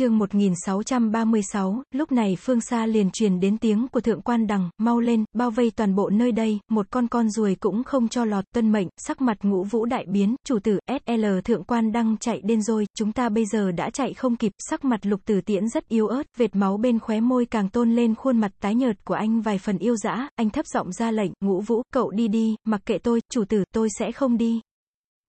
chương 1636, lúc này phương xa liền truyền đến tiếng của thượng quan đằng, mau lên, bao vây toàn bộ nơi đây, một con con ruồi cũng không cho lọt, tuân mệnh, sắc mặt ngũ vũ đại biến, chủ tử, SL thượng quan đăng chạy đến rồi, chúng ta bây giờ đã chạy không kịp, sắc mặt lục tử tiễn rất yếu ớt, vệt máu bên khóe môi càng tôn lên khuôn mặt tái nhợt của anh vài phần yêu dã, anh thấp giọng ra lệnh, ngũ vũ, cậu đi đi, mặc kệ tôi, chủ tử, tôi sẽ không đi.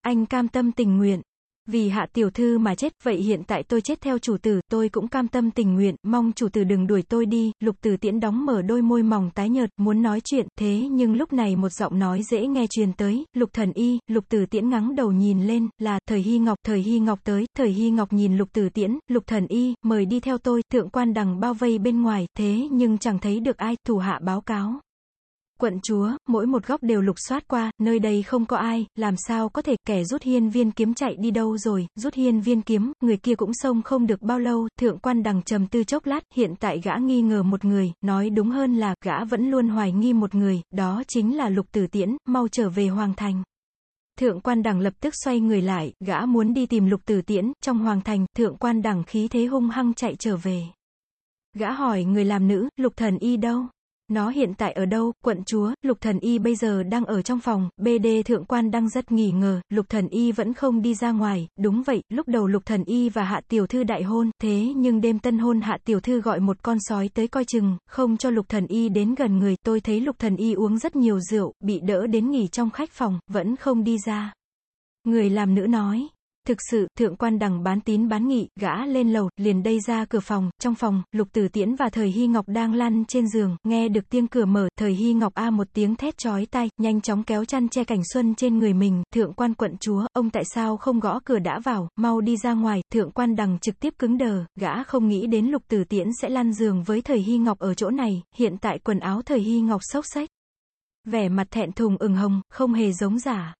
Anh cam tâm tình nguyện. Vì hạ tiểu thư mà chết, vậy hiện tại tôi chết theo chủ tử, tôi cũng cam tâm tình nguyện, mong chủ tử đừng đuổi tôi đi, lục tử tiễn đóng mở đôi môi mỏng tái nhợt, muốn nói chuyện, thế nhưng lúc này một giọng nói dễ nghe truyền tới, lục thần y, lục tử tiễn ngắng đầu nhìn lên, là, thời hy ngọc, thời hy ngọc tới, thời hy ngọc nhìn lục tử tiễn, lục thần y, mời đi theo tôi, thượng quan đằng bao vây bên ngoài, thế nhưng chẳng thấy được ai, thủ hạ báo cáo. Quận chúa, mỗi một góc đều lục soát qua, nơi đây không có ai, làm sao có thể, kẻ rút hiên viên kiếm chạy đi đâu rồi, rút hiên viên kiếm, người kia cũng xông không được bao lâu, thượng quan đằng trầm tư chốc lát, hiện tại gã nghi ngờ một người, nói đúng hơn là, gã vẫn luôn hoài nghi một người, đó chính là lục tử tiễn, mau trở về hoàng thành. Thượng quan đằng lập tức xoay người lại, gã muốn đi tìm lục tử tiễn, trong hoàng thành, thượng quan đằng khí thế hung hăng chạy trở về. Gã hỏi người làm nữ, lục thần y đâu? Nó hiện tại ở đâu, quận chúa, lục thần y bây giờ đang ở trong phòng, BD thượng quan đang rất nghỉ ngờ, lục thần y vẫn không đi ra ngoài, đúng vậy, lúc đầu lục thần y và hạ tiểu thư đại hôn, thế nhưng đêm tân hôn hạ tiểu thư gọi một con sói tới coi chừng, không cho lục thần y đến gần người, tôi thấy lục thần y uống rất nhiều rượu, bị đỡ đến nghỉ trong khách phòng, vẫn không đi ra. Người làm nữ nói, Thực sự, thượng quan đằng bán tín bán nghị, gã lên lầu, liền đây ra cửa phòng, trong phòng, lục tử tiễn và thời hy ngọc đang lăn trên giường, nghe được tiếng cửa mở, thời hy ngọc a một tiếng thét chói tai, nhanh chóng kéo chăn che cảnh xuân trên người mình, thượng quan quận chúa, ông tại sao không gõ cửa đã vào, mau đi ra ngoài, thượng quan đằng trực tiếp cứng đờ, gã không nghĩ đến lục tử tiễn sẽ lăn giường với thời hy ngọc ở chỗ này, hiện tại quần áo thời hy ngọc xốc xách. Vẻ mặt thẹn thùng ửng hồng, không hề giống giả.